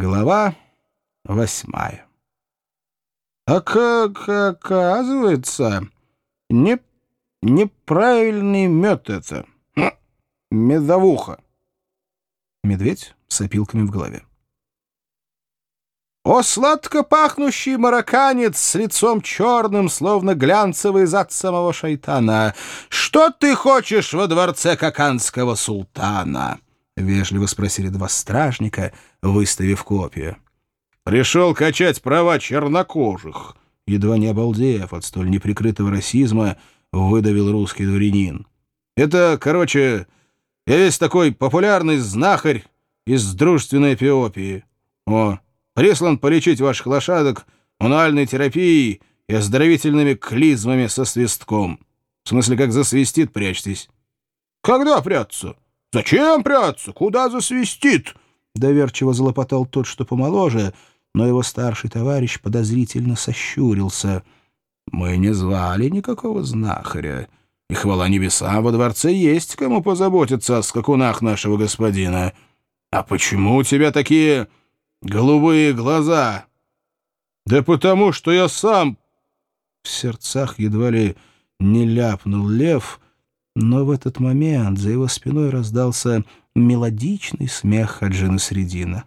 Глава восьмая. А как оказывается, не, неправильный мед это. Хм, медовуха. Медведь с опилками в голове. О, сладко пахнущий марокканец с лицом черным, словно глянцевый зад самого шайтана! Что ты хочешь во дворце каканского султана? — вежливо спросили два стражника, выставив копья. «Пришел качать права чернокожих!» Едва не обалдев от столь неприкрытого расизма, выдавил русский дворянин. «Это, короче, я весь такой популярный знахарь из дружественной Эфиопии. О, прислан полечить ваших лошадок мануальной терапией и оздоровительными клизмами со свистком. В смысле, как засвистит, прячьтесь». «Когда прятаться?» «Зачем прятаться? Куда засвистит?» Доверчиво залопотал тот, что помоложе, но его старший товарищ подозрительно сощурился. «Мы не звали никакого знахаря, и, хвала небесам, во дворце есть кому позаботиться о скакунах нашего господина. А почему у тебя такие голубые глаза?» «Да потому что я сам...» В сердцах едва ли не ляпнул лев — но в этот момент за его спиной раздался мелодичный смех Хаджина Средина.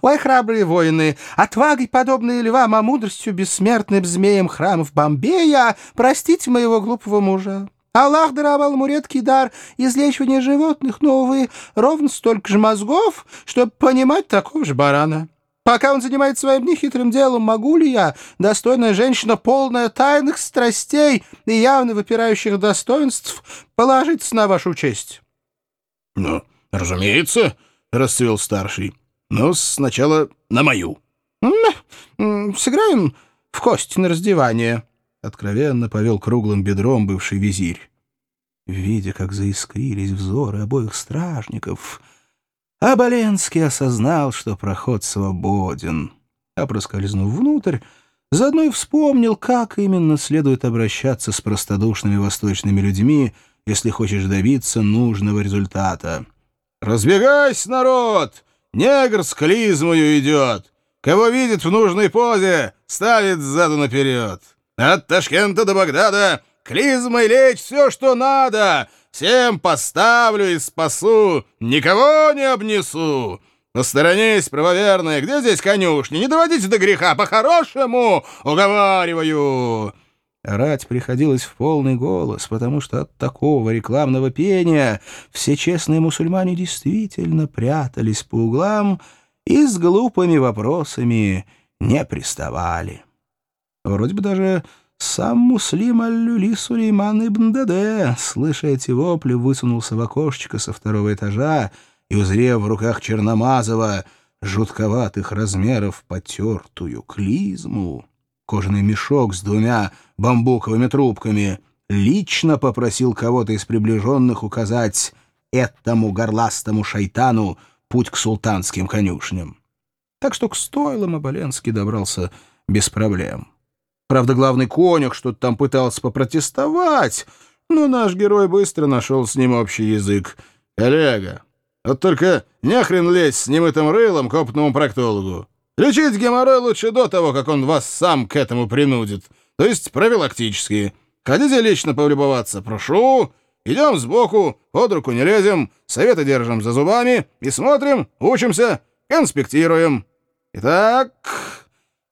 Ой, храбрые воины, отвагой подобные львам, а мудростью бессмертным змеем храмов Бомбея, простите моего глупого мужа. Аллах даровал ему редкий дар излечивания животных, но, увы, ровно столько же мозгов, чтобы понимать такого же барана. Пока он занимается своим нехитрым делом, могу ли я, достойная женщина, полная тайных страстей и явно выпирающих достоинств, положиться на вашу честь? — Ну, разумеется, — расцвел старший. — Но сначала на мою. — Сыграем в кость на раздевание, — откровенно повел круглым бедром бывший визирь. Видя, как заискрились взоры обоих стражников, — а Боленский осознал, что проход свободен, а проскользнув внутрь, заодно и вспомнил, как именно следует обращаться с простодушными восточными людьми, если хочешь добиться нужного результата. «Разбегайся, народ! Негр с клизмою идет! Кого видит в нужной позе, ставит сзаду наперед! От Ташкента до Багдада клизмой лечь все, что надо!» Всем поставлю и спасу, никого не обнесу. Посторонись, правоверная, где здесь конюшни? Не доводите до греха, по-хорошему, уговариваю!» Рать приходилось в полный голос, потому что от такого рекламного пения все честные мусульмане действительно прятались по углам и с глупыми вопросами не приставали. Вроде бы даже сам Муслим Аль-Люли Сулейман Ибн Даде, слыша эти вопли, высунулся в окошечко со второго этажа и, узрев в руках Черномазова жутковатых размеров потертую клизму, кожаный мешок с двумя бамбуковыми трубками, лично попросил кого-то из приближенных указать этому горластому шайтану путь к султанским конюшням. Так что к стойлам Оболенский добрался без проблем. Правда, главный конюх что-то там пытался попротестовать, но наш герой быстро нашел с ним общий язык. «Коллега, вот только нехрен лезть с немытым рылом к опытному проктологу. Лечить геморрой лучше до того, как он вас сам к этому принудит. То есть профилактически. Хотите лично полюбоваться? Прошу. Идем сбоку, под руку не лезем, советы держим за зубами и смотрим, учимся, конспектируем. Итак,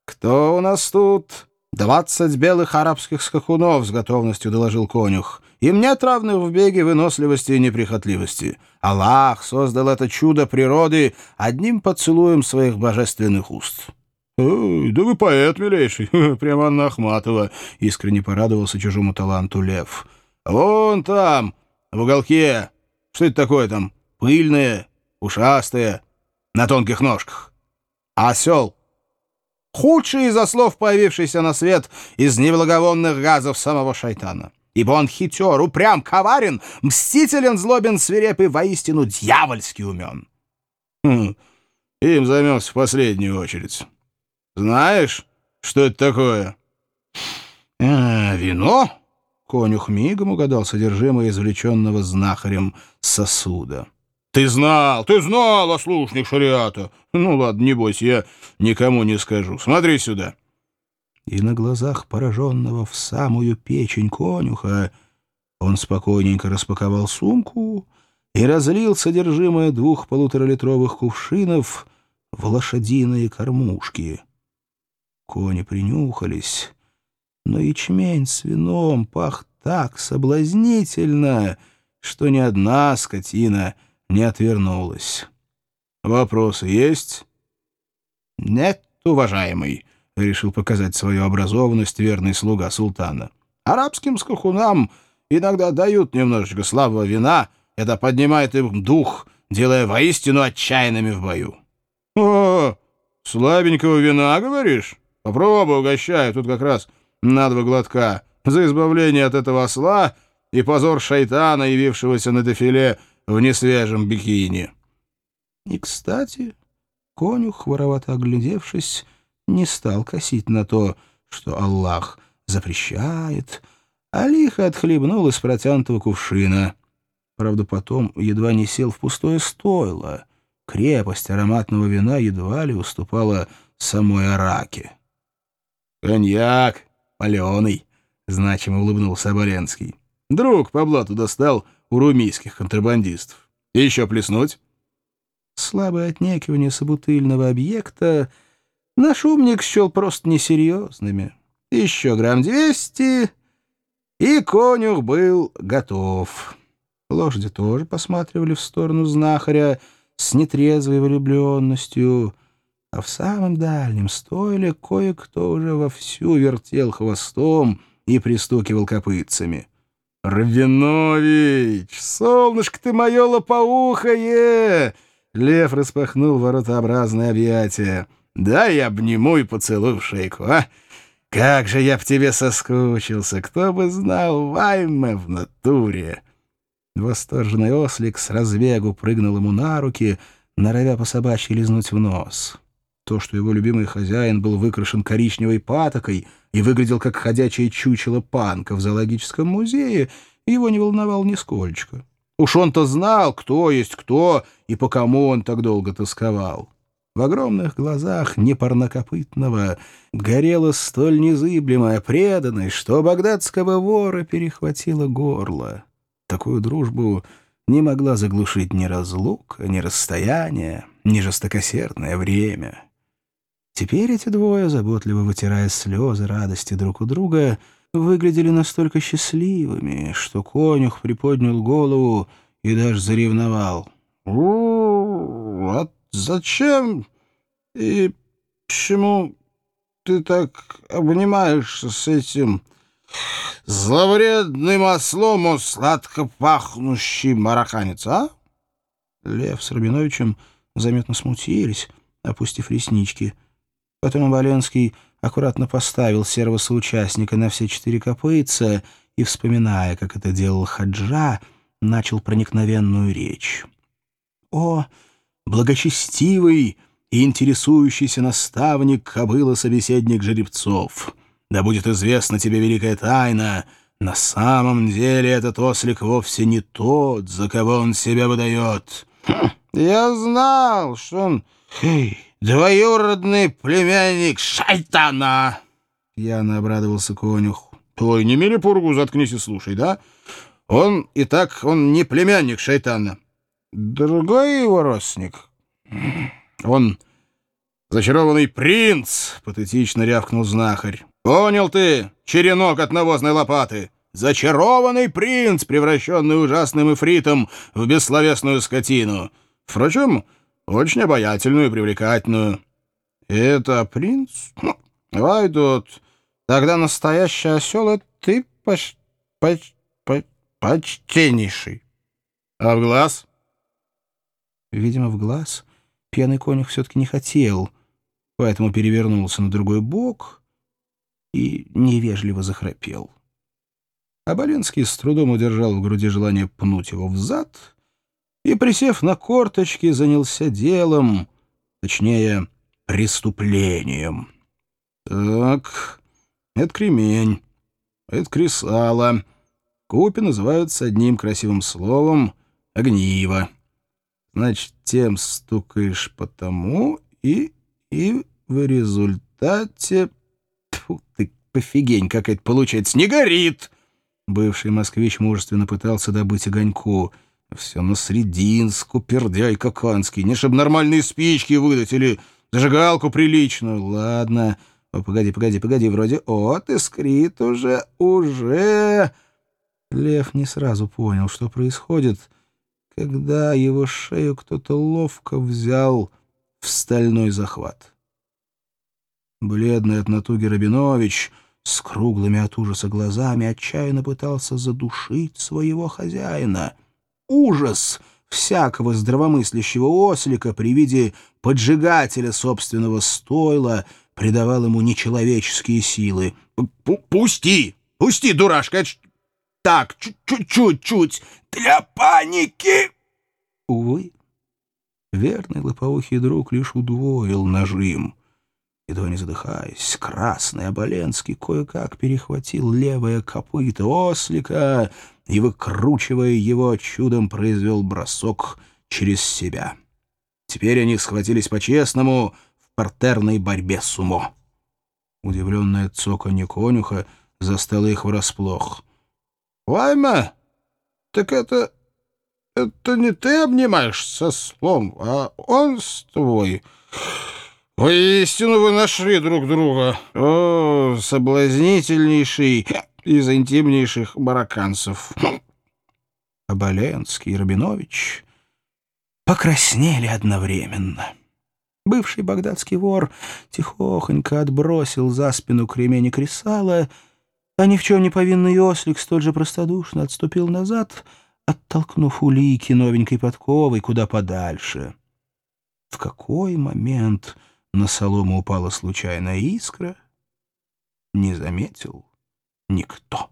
кто у нас тут?» «Двадцать белых арабских скакунов», — с готовностью доложил конюх. «Им нет равных в беге выносливости и неприхотливости. Аллах создал это чудо природы одним поцелуем своих божественных уст». «Ой, да вы поэт, милейший, прямо Анна Ахматова», — искренне порадовался чужому таланту лев. «Вон там, в уголке. Что это такое там? Пыльное, ушастое, на тонких ножках. Осел» худший из ослов, появившийся на свет из неблаговонных газов самого шайтана. Ибо он хитер, упрям, коварен, мстителен, злобен, свирепый, воистину дьявольски умен. Хм, им займемся в последнюю очередь. Знаешь, что это такое? А, вино? Конюх мигом угадал содержимое извлеченного знахарем сосуда. Ты знал, ты знал, ослушник шариата. Ну ладно, не бойся, я никому не скажу. Смотри сюда. И на глазах пораженного в самую печень конюха он спокойненько распаковал сумку и разлил содержимое двух полуторалитровых кувшинов в лошадиные кормушки. Кони принюхались, но ячмень с вином пах так соблазнительно, что ни одна скотина — не отвернулась. «Вопросы есть?» «Нет, уважаемый», — решил показать свою образованность верный слуга султана. «Арабским скакунам иногда дают немножечко слабого вина, это поднимает им дух, делая воистину отчаянными в бою». «О, слабенького вина, говоришь? Попробуй, угощаю, тут как раз на два глотка. За избавление от этого осла и позор шайтана, явившегося на дефиле в несвежем бикини. И, кстати, конюх, воровато оглядевшись, не стал косить на то, что Аллах запрещает, а лихо отхлебнул из протянутого кувшина. Правда, потом едва не сел в пустое стойло. Крепость ароматного вина едва ли уступала самой Араке. «Коньяк, паленый», — значимо улыбнулся Оболенский. «Друг по блату достал у румийских контрабандистов. Еще плеснуть?» Слабое отнекивание собутыльного объекта наш умник счел просто несерьезными. Еще грамм двести, и конюх был готов. Лошади тоже посматривали в сторону знахаря с нетрезвой влюбленностью, а в самом дальнем стойле кое-кто уже вовсю вертел хвостом и пристукивал копытцами. «Рабинович, солнышко ты мое лопоухое!» Лев распахнул воротообразное объятие. «Да я обниму и поцелую в шейку, а? Как же я б тебе соскучился! Кто бы знал, вайме в натуре!» Восторженный ослик с разбегу прыгнул ему на руки, норовя по собачьи лизнуть в нос. То, что его любимый хозяин был выкрашен коричневой патокой и выглядел как ходячее чучело панка в зоологическом музее, его не волновал нисколько. Уж он-то знал, кто есть кто и по кому он так долго тосковал. В огромных глазах непарнокопытного горела столь незыблемая преданность, что багдадского вора перехватило горло. Такую дружбу не могла заглушить ни разлука, ни расстояние, ни жестокосердное время. Теперь эти двое, заботливо вытирая слезы радости друг у друга, выглядели настолько счастливыми, что конюх приподнял голову и даже заревновал. «О, зачем и почему ты так обнимаешься с этим зловредным ослом, о сладко пахнущий марокканец, а?» Лев с Рабиновичем заметно смутились, опустив реснички — Потом Оболенский аккуратно поставил серого соучастника на все четыре копытца и, вспоминая, как это делал Хаджа, начал проникновенную речь. «О, благочестивый и интересующийся наставник кобыла-собеседник жеребцов! Да будет известна тебе великая тайна!» На самом деле этот ослик вовсе не тот, за кого он себя выдает. Хм, я знал, что он двоюродный племянник шайтана!» Пьяно обрадовался конюх. «Ой, не мели пургу, заткнись и слушай, да? Он и так, он не племянник шайтана. Другой его родственник. Он зачарованный принц!» — патетично рявкнул знахарь. «Понял ты, черенок от навозной лопаты!» Зачарованный принц, превращенный ужасным эфритом в бессловесную скотину. Впрочем, очень обаятельную и привлекательную. Это принц? Ну, давай тут. Тогда настоящий осел — это ты поч... поч... поч... почтеннейший. А в глаз? Видимо, в глаз пьяный конюх все-таки не хотел, поэтому перевернулся на другой бок и невежливо захрапел. Аболенский с трудом удержал в груди желание пнуть его в зад и, присев на корточки, занялся делом, точнее, преступлением. Так, это кремень, это кресало. Купи называются одним красивым словом «огниво». значит, тем стукаешь по тому, и, и в результате... Тьфу, ты пофигень какая-то получается, не горит!» Бывший москвич мужественно пытался добыть огоньку. «Все на срединску, пердяй каканский, не чтоб нормальные спички выдать или зажигалку приличную. Ладно, о, погоди, погоди, погоди, вроде... Вот искрит уже, уже...» Лев не сразу понял, что происходит, когда его шею кто-то ловко взял в стальной захват. Бледный от натуги Рабинович с круглыми от ужаса глазами отчаянно пытался задушить своего хозяина. Ужас всякого здравомыслящего ослика при виде поджигателя собственного стойла придавал ему нечеловеческие силы. «Пусти! Пусти, дурашка! Так, чуть-чуть, для паники!» Увы, верный лопоухий друг лишь удвоил нажим — Едва не задыхаясь, красный Оболенский кое-как перехватил левое копыто ослика и, выкручивая его, чудом произвел бросок через себя. Теперь они схватились по-честному в партерной борьбе с умо. Удивленное цоканье конюха застало их врасплох. — Вайма, так это... это не ты обнимаешься со слом, а он с тобой... «Воистину вы нашли друг друга, о, соблазнительнейший из интимнейших бараканцев!» Оболенский и Рабинович покраснели одновременно. Бывший багдадский вор тихохонько отбросил за спину кремень и кресало, а ни в чем не повинный ослик столь же простодушно отступил назад, оттолкнув улики новенькой подковой куда подальше. В какой момент на солому упала случайная искра, не заметил никто.